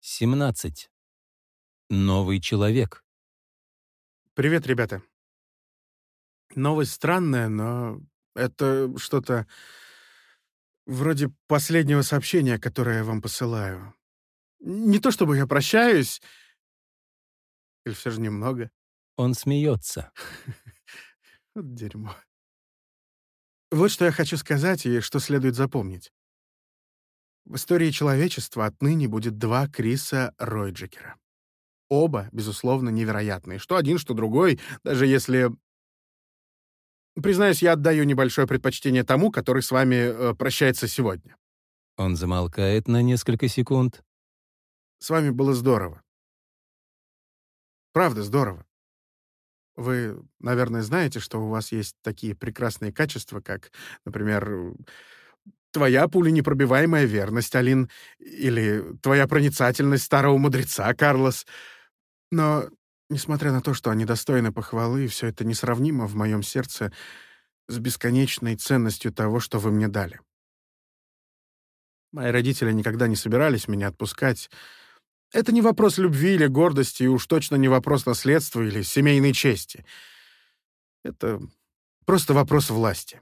17. Новый человек. Привет, ребята. Новость странная, но это что-то вроде последнего сообщения, которое я вам посылаю. Не то чтобы я прощаюсь, или все же немного. Он смеется. Вот дерьмо. Вот что я хочу сказать и что следует запомнить. В истории человечества отныне будет два Криса Ройджекера. Оба, безусловно, невероятные. Что один, что другой, даже если... Признаюсь, я отдаю небольшое предпочтение тому, который с вами э, прощается сегодня. Он замолкает на несколько секунд. С вами было здорово. Правда, здорово. Вы, наверное, знаете, что у вас есть такие прекрасные качества, как, например, твоя пуленепробиваемая верность, Алин, или твоя проницательность старого мудреца, Карлос. Но, несмотря на то, что они достойны похвалы, все это несравнимо в моем сердце с бесконечной ценностью того, что вы мне дали. Мои родители никогда не собирались меня отпускать. Это не вопрос любви или гордости, и уж точно не вопрос наследства или семейной чести. Это просто вопрос власти.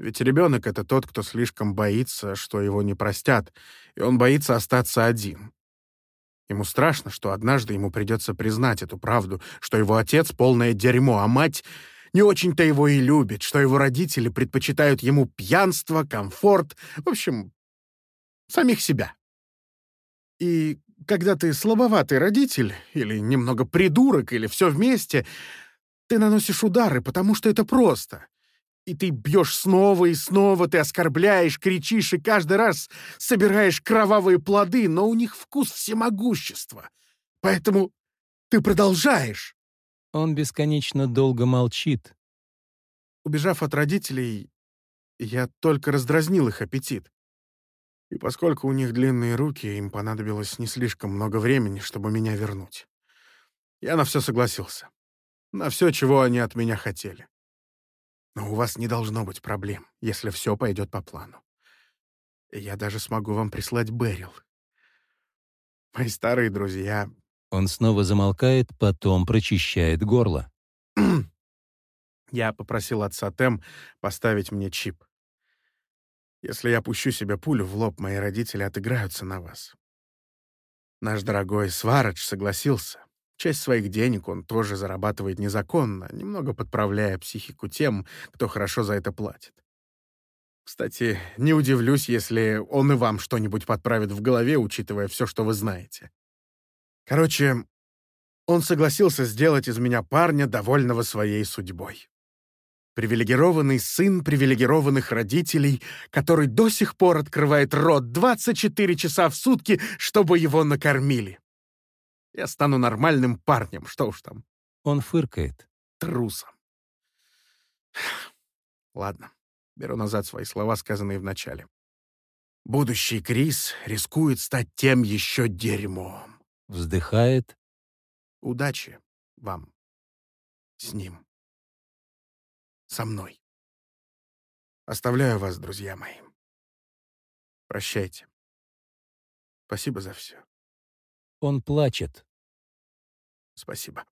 Ведь ребенок — это тот, кто слишком боится, что его не простят, и он боится остаться один. Ему страшно, что однажды ему придется признать эту правду, что его отец — полное дерьмо, а мать не очень-то его и любит, что его родители предпочитают ему пьянство, комфорт, в общем, самих себя. И когда ты слабоватый родитель, или немного придурок, или все вместе, ты наносишь удары, потому что это просто — и ты бьешь снова и снова, ты оскорбляешь, кричишь и каждый раз собираешь кровавые плоды, но у них вкус всемогущества. Поэтому ты продолжаешь. Он бесконечно долго молчит. Убежав от родителей, я только раздразнил их аппетит. И поскольку у них длинные руки, им понадобилось не слишком много времени, чтобы меня вернуть. Я на все согласился. На все, чего они от меня хотели. Но у вас не должно быть проблем, если все пойдет по плану. Я даже смогу вам прислать Берил. Мои старые друзья... Он снова замолкает, потом прочищает горло. Я попросил отца Тем поставить мне чип. Если я пущу себе пулю в лоб, мои родители отыграются на вас. Наш дорогой Сварадж согласился. Часть своих денег он тоже зарабатывает незаконно, немного подправляя психику тем, кто хорошо за это платит. Кстати, не удивлюсь, если он и вам что-нибудь подправит в голове, учитывая все, что вы знаете. Короче, он согласился сделать из меня парня, довольного своей судьбой. Привилегированный сын привилегированных родителей, который до сих пор открывает рот 24 часа в сутки, чтобы его накормили. Я стану нормальным парнем, что уж там. Он фыркает. Трусом. Ладно, беру назад свои слова, сказанные в начале. Будущий Крис рискует стать тем еще дерьмом. Вздыхает. Удачи вам. С ним. Со мной. Оставляю вас, друзья мои. Прощайте. Спасибо за все. Он плачет. Спасибо.